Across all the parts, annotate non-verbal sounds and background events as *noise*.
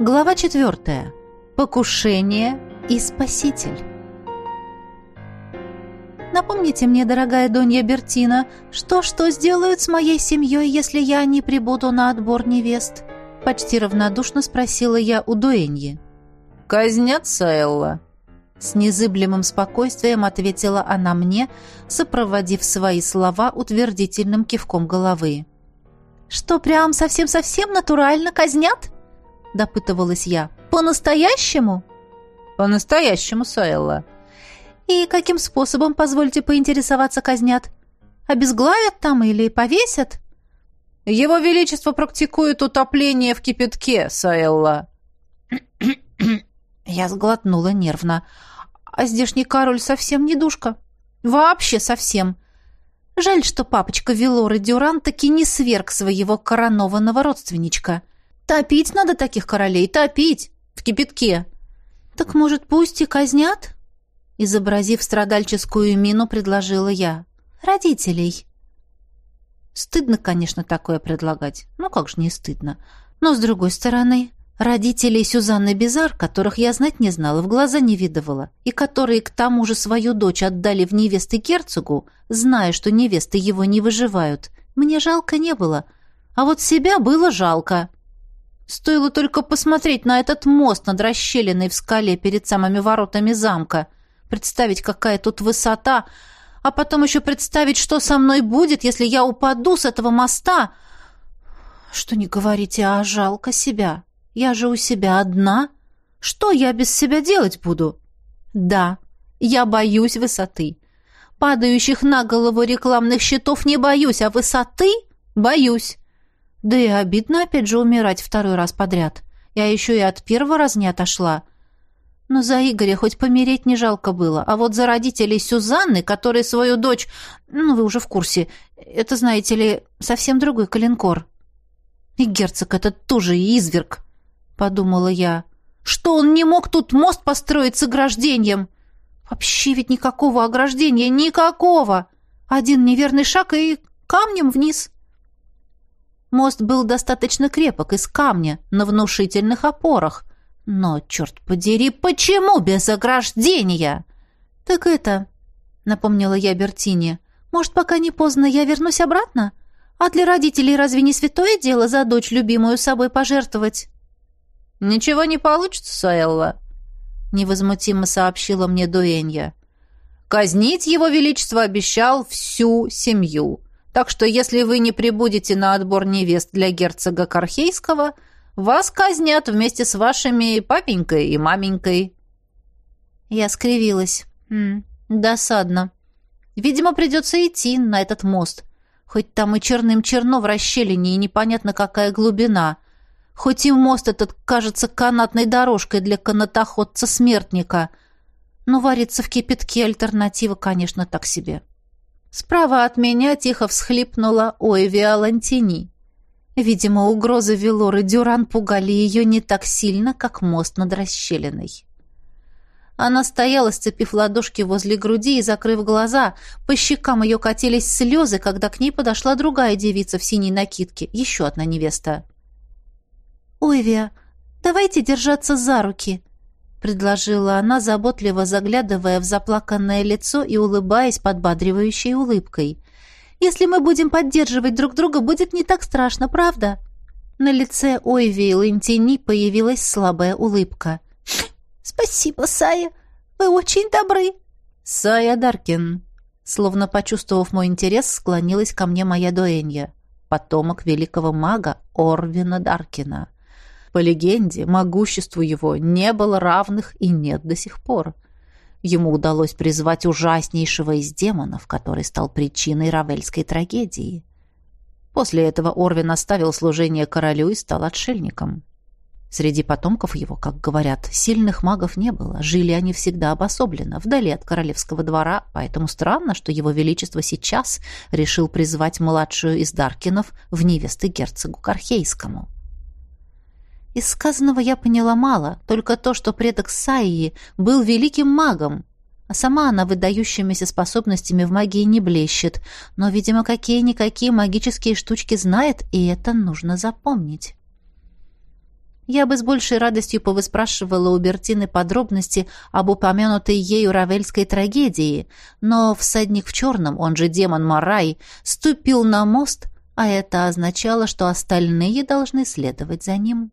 Глава четвертая. Покушение и спаситель. Напомните мне, дорогая Донья Бертина, что-что сделают с моей семьей, если я не прибуду на отбор невест? Почти равнодушно спросила я у Дуэньи. «Казнят Саэлла», с незыблемым спокойствием ответила она мне, сопроводив свои слова утвердительным кивком головы. «Что, прям совсем-совсем натурально казнят?» — допытывалась я. «По-настоящему?» «По-настоящему, Саэлла». «И каким способом, позвольте поинтересоваться, казнят? Обезглавят там или повесят?» «Его Величество практикует утопление в кипятке, Саэлла». *clears throat* Я сглотнула нервно. А здешний король совсем не душка. Вообще совсем. Жаль, что папочка Велоры Дюран таки не сверг своего коронованного родственничка. Топить надо таких королей, топить! В кипятке. Так, может, пусть и казнят? Изобразив страдальческую мину, предложила я. Родителей. Стыдно, конечно, такое предлагать. Ну, как же не стыдно. Но, с другой стороны, Родителей Сюзанны Бизар, которых я знать не знала, в глаза не видывала, и которые к тому же свою дочь отдали в невесты герцогу, зная, что невесты его не выживают, мне жалко не было. А вот себя было жалко. Стоило только посмотреть на этот мост над расщелиной в скале перед самыми воротами замка, представить, какая тут высота, а потом еще представить, что со мной будет, если я упаду с этого моста. Что не говорите, а жалко себя. Я же у себя одна. Что я без себя делать буду? Да, я боюсь высоты. Падающих на голову рекламных щитов не боюсь, а высоты боюсь. Да и обидно опять же умирать второй раз подряд. Я еще и от первого раза не отошла. Но за Игоря хоть помереть не жалко было, а вот за родителей Сюзанны, которые свою дочь... Ну, вы уже в курсе. Это, знаете ли, совсем другой калинкор. И герцог этот тоже изверг подумала я. Что он не мог тут мост построить с ограждением? Вообще ведь никакого ограждения, никакого. Один неверный шаг и камнем вниз. Мост был достаточно крепок из камня на внушительных опорах. Но, черт подери, почему без ограждения? Так это, напомнила я Бертине, может, пока не поздно, я вернусь обратно? А для родителей разве не святое дело за дочь любимую собой пожертвовать? «Ничего не получится, Саэлла», — невозмутимо сообщила мне Дуэнья. «Казнить его величество обещал всю семью. Так что если вы не прибудете на отбор невест для герцога Кархейского, вас казнят вместе с вашими папенькой и маменькой». Я скривилась. «М досадно. Видимо, придется идти на этот мост. Хоть там и черным черно в расщелине, и непонятно какая глубина». Хоть и мост этот кажется канатной дорожкой для канатоходца-смертника, но вариться в кипятке альтернатива, конечно, так себе. Справа от меня тихо всхлипнула Ойвия Лантини. Видимо, угрозы Велоры Дюран пугали ее не так сильно, как мост над расщелиной. Она стояла, сцепив ладошки возле груди и закрыв глаза. По щекам ее катились слезы, когда к ней подошла другая девица в синей накидке, еще одна невеста. «Ойвия, давайте держаться за руки», — предложила она, заботливо заглядывая в заплаканное лицо и улыбаясь подбадривающей улыбкой. «Если мы будем поддерживать друг друга, будет не так страшно, правда?» На лице Ойви и Лентини появилась слабая улыбка. «Спасибо, Сая, вы очень добры!» «Сая Даркин», словно почувствовав мой интерес, склонилась ко мне моя дуэнья, потомок великого мага Орвина Даркина. По легенде, могуществу его не было равных и нет до сих пор. Ему удалось призвать ужаснейшего из демонов, который стал причиной равельской трагедии. После этого Орвин оставил служение королю и стал отшельником. Среди потомков его, как говорят, сильных магов не было. Жили они всегда обособленно, вдали от королевского двора, поэтому странно, что его величество сейчас решил призвать младшую из Даркинов в невесты герцогу Кархейскому. Из сказанного я поняла мало, только то, что предок Саии был великим магом, а сама она выдающимися способностями в магии не блещет, но, видимо, какие-никакие магические штучки знает, и это нужно запомнить. Я бы с большей радостью повыспрашивала у Бертины подробности об упомянутой ею равельской трагедии, но всадник в черном, он же демон Марай, ступил на мост, а это означало, что остальные должны следовать за ним.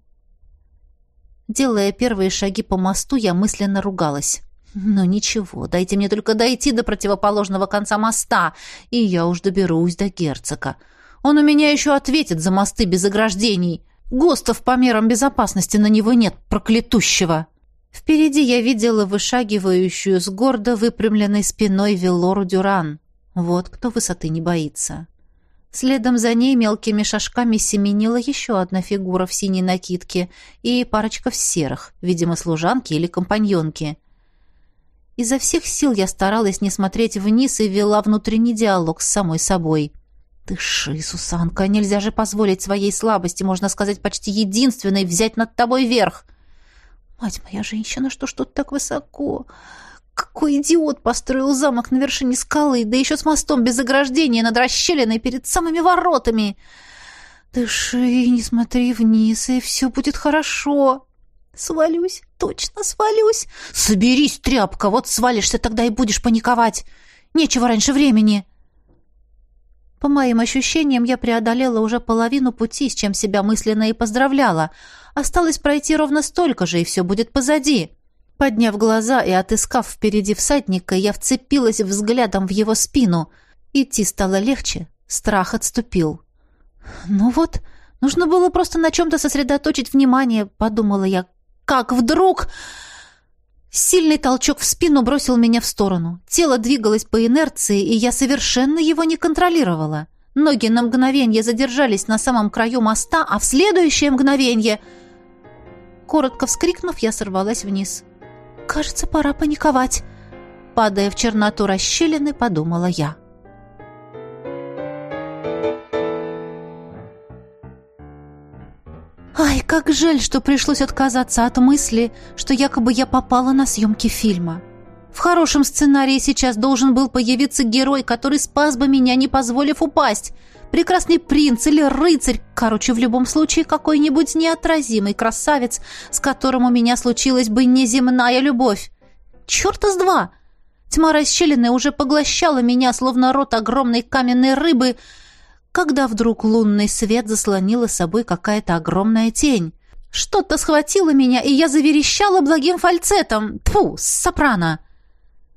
Делая первые шаги по мосту, я мысленно ругалась. «Ну ничего, дайте мне только дойти до противоположного конца моста, и я уж доберусь до герцога. Он у меня еще ответит за мосты без ограждений». ГОСТов по мерам безопасности на него нет, проклятущего. Впереди я видела вышагивающую с гордо выпрямленной спиной Велору Дюран. Вот кто высоты не боится. Следом за ней мелкими шажками семенила еще одна фигура в синей накидке и парочка в серых, видимо, служанки или компаньонки. Изо всех сил я старалась не смотреть вниз и вела внутренний диалог с самой собой — «Дыши, Сусанка, нельзя же позволить своей слабости, можно сказать, почти единственной, взять над тобой верх!» «Мать моя женщина, что ж тут так высоко? Какой идиот построил замок на вершине скалы, да еще с мостом без ограждения над расщелиной перед самыми воротами!» «Дыши, не смотри вниз, и все будет хорошо!» «Свалюсь, точно свалюсь!» «Соберись, тряпка, вот свалишься, тогда и будешь паниковать! Нечего раньше времени!» По моим ощущениям, я преодолела уже половину пути, с чем себя мысленно и поздравляла. Осталось пройти ровно столько же, и все будет позади. Подняв глаза и отыскав впереди всадника, я вцепилась взглядом в его спину. Идти стало легче, страх отступил. «Ну вот, нужно было просто на чем-то сосредоточить внимание», — подумала я. «Как вдруг...» Сильный толчок в спину бросил меня в сторону. Тело двигалось по инерции, и я совершенно его не контролировала. Ноги на мгновение задержались на самом краю моста, а в следующее мгновение... Коротко вскрикнув, я сорвалась вниз. «Кажется, пора паниковать», — падая в черноту расщелины, подумала я. Ай, как жаль, что пришлось отказаться от мысли, что якобы я попала на съемки фильма. В хорошем сценарии сейчас должен был появиться герой, который спас бы меня, не позволив упасть. Прекрасный принц или рыцарь, короче, в любом случае какой-нибудь неотразимый красавец, с которым у меня случилась бы неземная любовь. Черта с два! Тьма расщелины уже поглощала меня, словно рот огромной каменной рыбы — когда вдруг лунный свет заслонила собой какая-то огромная тень. Что-то схватило меня, и я заверещала благим фальцетом. Тьфу, сопрано!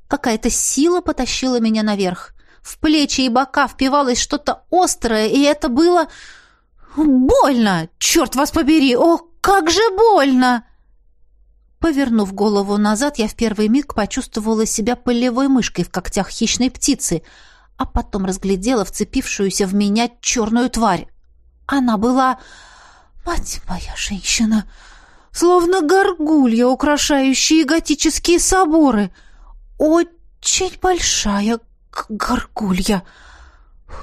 Какая-то сила потащила меня наверх. В плечи и бока впивалось что-то острое, и это было... Больно! Черт вас побери! О, как же больно! Повернув голову назад, я в первый миг почувствовала себя полевой мышкой в когтях хищной птицы — а потом разглядела вцепившуюся в меня черную тварь. Она была... Мать моя женщина! Словно горгулья, украшающая готические соборы. Очень большая горгулья.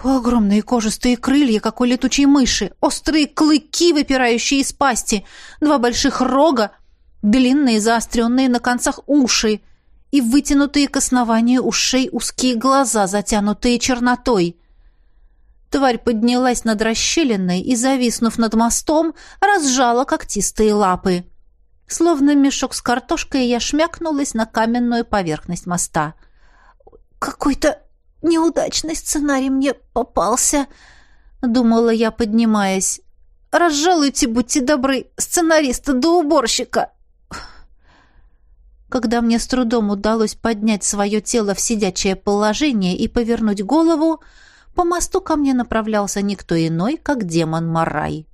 Огромные кожистые крылья, как у летучей мыши, острые клыки, выпирающие из пасти, два больших рога, длинные заостренные на концах уши — и вытянутые к основанию ушей узкие глаза, затянутые чернотой. Тварь поднялась над расщелиной и, зависнув над мостом, разжала когтистые лапы. Словно мешок с картошкой, я шмякнулась на каменную поверхность моста. «Какой-то неудачный сценарий мне попался», — думала я, поднимаясь. «Разжалуйте, будьте добры, сценариста до уборщика». Когда мне с трудом удалось поднять свое тело в сидячее положение и повернуть голову, по мосту ко мне направлялся никто иной, как демон Марай.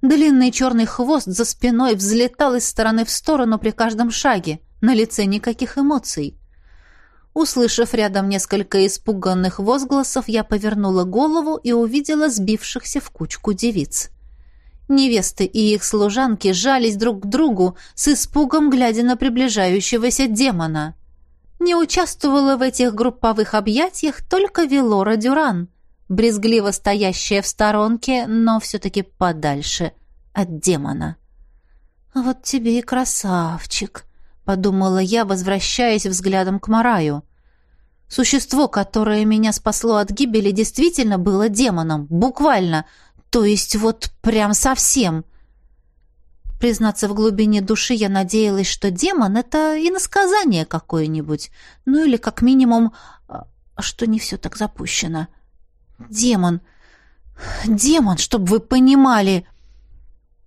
Длинный черный хвост за спиной взлетал из стороны в сторону при каждом шаге, на лице никаких эмоций. Услышав рядом несколько испуганных возгласов, я повернула голову и увидела сбившихся в кучку девиц. Невесты и их служанки жались друг к другу, с испугом глядя на приближающегося демона. Не участвовала в этих групповых объятиях только Велора Дюран, брезгливо стоящая в сторонке, но все-таки подальше от демона. «Вот тебе и красавчик», — подумала я, возвращаясь взглядом к Мараю. Существо, которое меня спасло от гибели, действительно было демоном, буквально — то есть вот прям совсем. Признаться, в глубине души я надеялась, что демон — это иносказание какое-нибудь. Ну или, как минимум, а, что не все так запущено. Демон. Демон, чтобы вы понимали.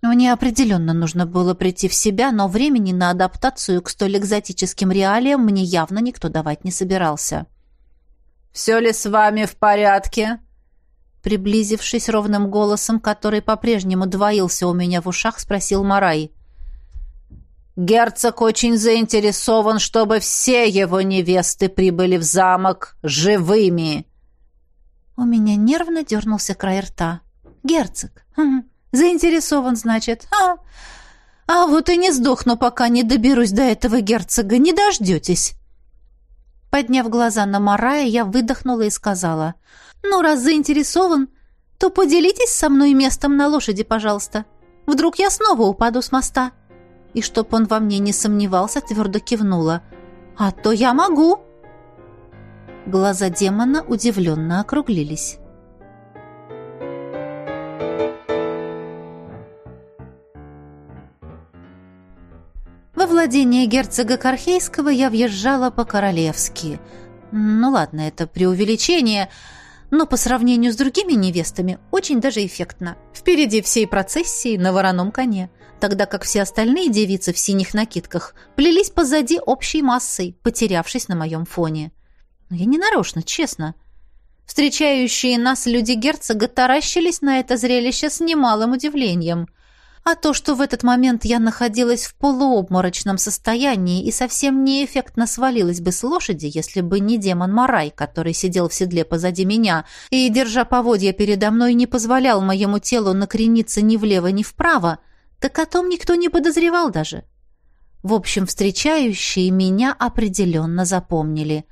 Мне определенно нужно было прийти в себя, но времени на адаптацию к столь экзотическим реалиям мне явно никто давать не собирался. «Все ли с вами в порядке?» Приблизившись ровным голосом, который по-прежнему двоился у меня в ушах, спросил Марай. «Герцог очень заинтересован, чтобы все его невесты прибыли в замок живыми». У меня нервно дернулся край рта. «Герцог? Хм, заинтересован, значит? А, а вот и не сдохну, пока не доберусь до этого герцога. Не дождетесь». Подняв глаза на Марая, я выдохнула и сказала — ну, раз заинтересован, то поделитесь со мной местом на лошади, пожалуйста. Вдруг я снова упаду с моста. И чтоб он во мне не сомневался, твердо кивнула. А то я могу. Глаза демона удивленно округлились. Во владение герцога Кархейского я въезжала по-королевски. Ну ладно, это преувеличение — но по сравнению с другими невестами очень даже эффектно. Впереди всей процессии на вороном коне, тогда как все остальные девицы в синих накидках плелись позади общей массой, потерявшись на моем фоне. Но я не нарочно, честно. Встречающие нас люди герцога таращились на это зрелище с немалым удивлением – а то, что в этот момент я находилась в полуобморочном состоянии и совсем неэффектно свалилась бы с лошади, если бы не демон Марай, который сидел в седле позади меня и, держа поводья передо мной, не позволял моему телу накрениться ни влево, ни вправо, так о том никто не подозревал даже. В общем, встречающие меня определенно запомнили.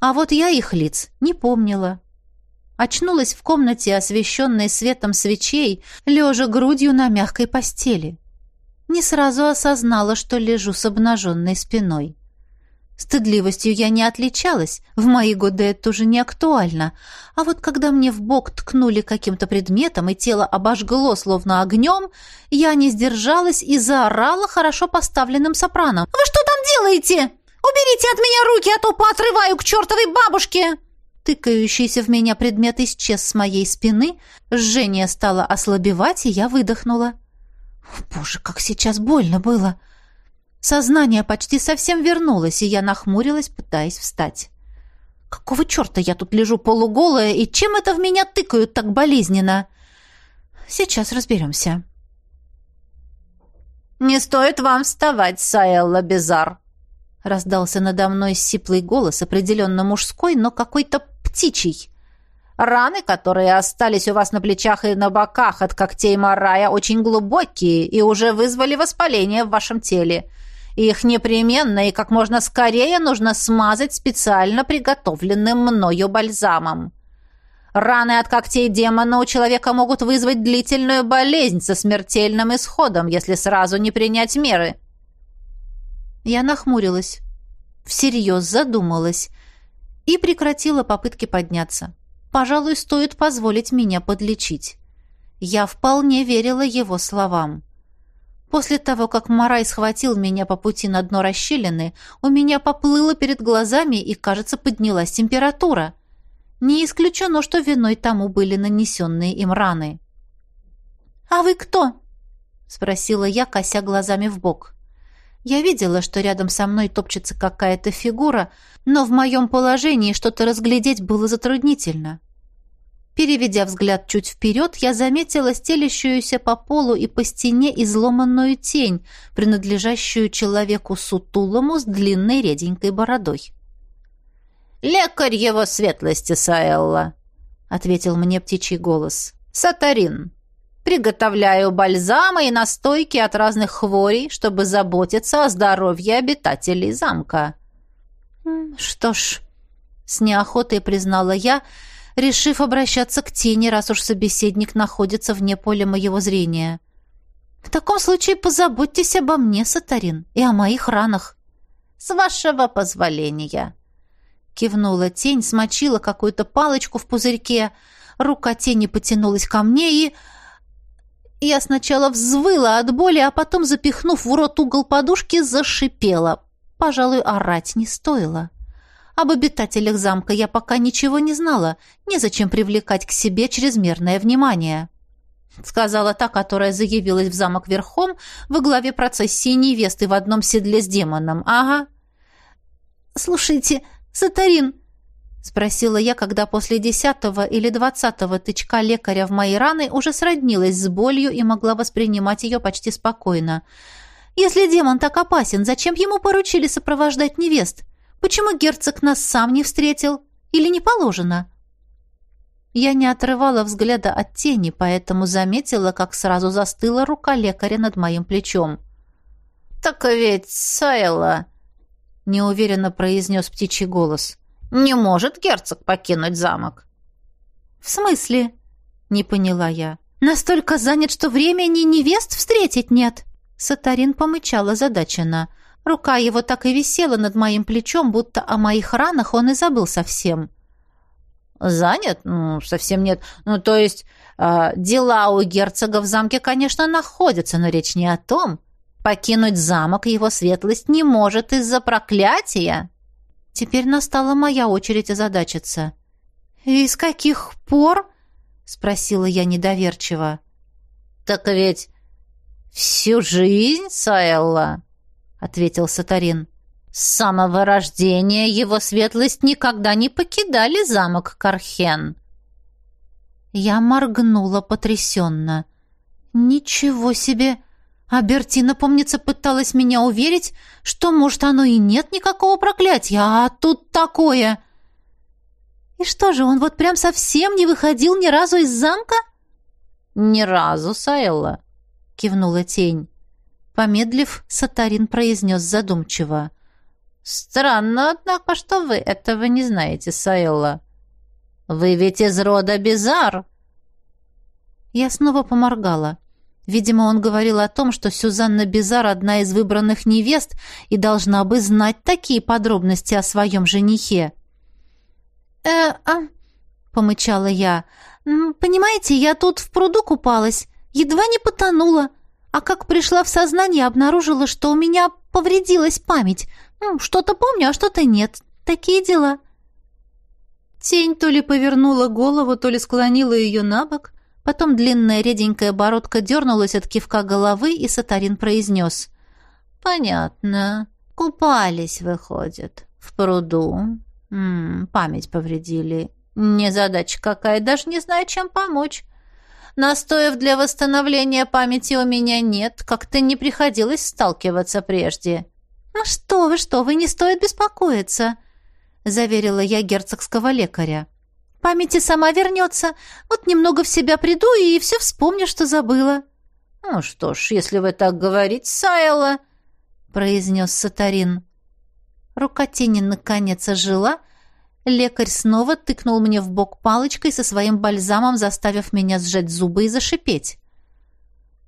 А вот я их лиц не помнила. Очнулась в комнате, освещенной светом свечей, лежа грудью на мягкой постели. Не сразу осознала, что лежу с обнаженной спиной. Стыдливостью я не отличалась, в мои годы это уже не актуально. А вот когда мне в бок ткнули каким-то предметом и тело обожгло словно огнем, я не сдержалась и заорала хорошо поставленным сопраном. «Вы что там делаете? Уберите от меня руки, а то поотрываю к чертовой бабушке!» Тыкающийся в меня предмет исчез с моей спины, жжение стало ослабевать, и я выдохнула. Боже, как сейчас больно было! Сознание почти совсем вернулось, и я нахмурилась, пытаясь встать. Какого черта я тут лежу полуголая, и чем это в меня тыкают так болезненно? Сейчас разберемся. «Не стоит вам вставать, Саэлла Безар!» Раздался надо мной сиплый голос, определенно мужской, но какой-то птичий. Раны, которые остались у вас на плечах и на боках от когтей Марая, очень глубокие и уже вызвали воспаление в вашем теле. Их непременно и как можно скорее нужно смазать специально приготовленным мною бальзамом. Раны от когтей демона у человека могут вызвать длительную болезнь со смертельным исходом, если сразу не принять меры. Я нахмурилась, всерьез задумалась и прекратила попытки подняться. Пожалуй, стоит позволить меня подлечить. Я вполне верила его словам. После того, как Марай схватил меня по пути на дно расщелины, у меня поплыло перед глазами и, кажется, поднялась температура. Не исключено, что виной тому были нанесенные им раны. «А вы кто?» — спросила я, кося глазами в бок. Я видела, что рядом со мной топчется какая-то фигура, но в моем положении что-то разглядеть было затруднительно. Переведя взгляд чуть вперед, я заметила стелящуюся по полу и по стене изломанную тень, принадлежащую человеку сутулому с длинной реденькой бородой. «Лекарь его светлости, Саэлла», — ответил мне птичий голос. «Сатарин». Приготовляю бальзамы и настойки от разных хворей, чтобы заботиться о здоровье обитателей замка». «Что ж», — с неохотой признала я, решив обращаться к тени, раз уж собеседник находится вне поля моего зрения. «В таком случае позаботьтесь обо мне, Сатарин, и о моих ранах». «С вашего позволения», — кивнула тень, смочила какую-то палочку в пузырьке, рука тени потянулась ко мне и Я сначала взвыла от боли, а потом, запихнув в рот угол подушки, зашипела. Пожалуй, орать не стоило. Об обитателях замка я пока ничего не знала. Незачем привлекать к себе чрезмерное внимание. Сказала та, которая заявилась в замок верхом во главе процессии невесты в одном седле с демоном. Ага. «Слушайте, Сатарин!» — спросила я, когда после десятого или двадцатого тычка лекаря в мои раны уже сроднилась с болью и могла воспринимать ее почти спокойно. «Если демон так опасен, зачем ему поручили сопровождать невест? Почему герцог нас сам не встретил? Или не положено?» Я не отрывала взгляда от тени, поэтому заметила, как сразу застыла рука лекаря над моим плечом. «Так ведь, Сайла!» — неуверенно произнес птичий голос. «Не может герцог покинуть замок». «В смысле?» — не поняла я. «Настолько занят, что времени невест встретить нет?» Сатарин помычала задаченно. Рука его так и висела над моим плечом, будто о моих ранах он и забыл совсем. «Занят? Ну, совсем нет. Ну, то есть, э, дела у герцога в замке, конечно, находятся, но речь не о том. Покинуть замок его светлость не может из-за проклятия». Теперь настала моя очередь озадачиться. «И с каких пор?» — спросила я недоверчиво. «Так ведь всю жизнь, Саэлла!» — ответил Сатарин. «С самого рождения его светлость никогда не покидали замок Кархен». Я моргнула потрясенно. «Ничего себе!» А Бертина, помнится, пыталась меня уверить, что, может, оно и нет никакого проклятия, а тут такое. И что же, он вот прям совсем не выходил ни разу из замка? Ни разу, Саэлла, кивнула тень. Помедлив, Сатарин произнес задумчиво. «Странно, однако, что вы этого не знаете, Саэлла. Вы ведь из рода Бизар!» Я снова поморгала. Видимо, он говорил о том, что Сюзанна Бизар одна из выбранных невест и должна бы знать такие подробности о своем женихе. «Э, а...» — помычала я. «Понимаете, я тут в пруду купалась, едва не потонула. А как пришла в сознание, обнаружила, что у меня повредилась память. Что-то помню, а что-то нет. Такие дела. Тень то ли повернула голову, то ли склонила ее на бок. Потом длинная реденькая бородка дернулась от кивка головы, и Сатарин произнес. «Понятно. Купались, выходит, в пруду. М -м, память повредили. Незадача какая, даже не знаю, чем помочь. Настоев для восстановления памяти у меня нет, как-то не приходилось сталкиваться прежде». «А что вы, что вы, не стоит беспокоиться», — заверила я герцогского лекаря. «Память сама вернется. Вот немного в себя приду и все вспомню, что забыла». «Ну что ж, если вы так говорите, Сайла», — произнес Сатарин. Рука тени наконец ожила, Лекарь снова тыкнул мне в бок палочкой со своим бальзамом, заставив меня сжать зубы и зашипеть.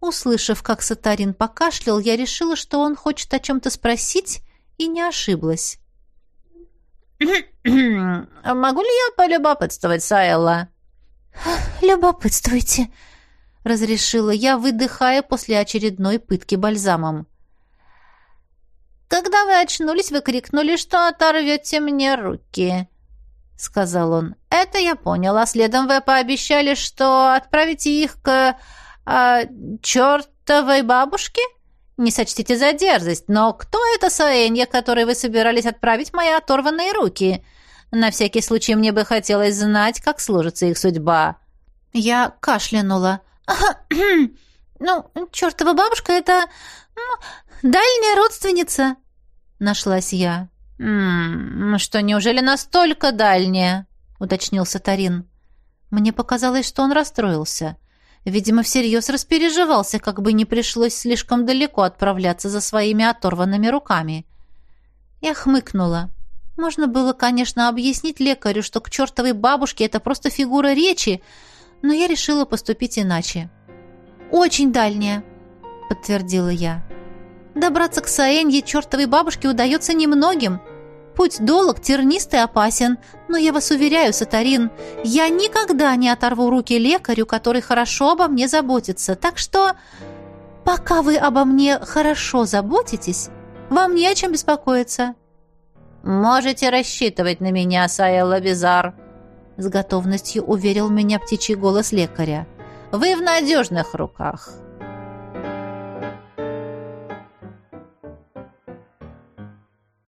Услышав, как Сатарин покашлял, я решила, что он хочет о чем-то спросить, и не ошиблась. «Могу ли я полюбопытствовать, Сайла?» «Любопытствуйте», — разрешила я, выдыхая после очередной пытки бальзамом. «Когда вы очнулись, вы крикнули, что оторвете мне руки», — сказал он. «Это я понял, а следом вы пообещали, что отправите их к... А, чертовой бабушке? Не сочтите за дерзость, но кто это Саэнья, которой вы собирались отправить мои оторванные руки? На всякий случай мне бы хотелось знать, как сложится их судьба». Я кашлянула. *clears throat* «Ну, чертова бабушка — это... Ну, дальняя родственница», — нашлась я. «М -м, что, неужели настолько дальняя?» — уточнил Сатарин. Мне показалось, что он расстроился. Видимо, всерьез распереживался, как бы не пришлось слишком далеко отправляться за своими оторванными руками. Я хмыкнула. Можно было, конечно, объяснить лекарю, что к чертовой бабушке это просто фигура речи, но я решила поступить иначе. «Очень дальняя», — подтвердила я. «Добраться к Саэнье чертовой бабушке удается немногим». Путь долг, тернистый, опасен, но я вас уверяю, Сатарин, я никогда не оторву руки лекарю, который хорошо обо мне заботится. Так что, пока вы обо мне хорошо заботитесь, вам не о чем беспокоиться». «Можете рассчитывать на меня, Саэлла Бизар», — с готовностью уверил меня птичий голос лекаря. «Вы в надежных руках.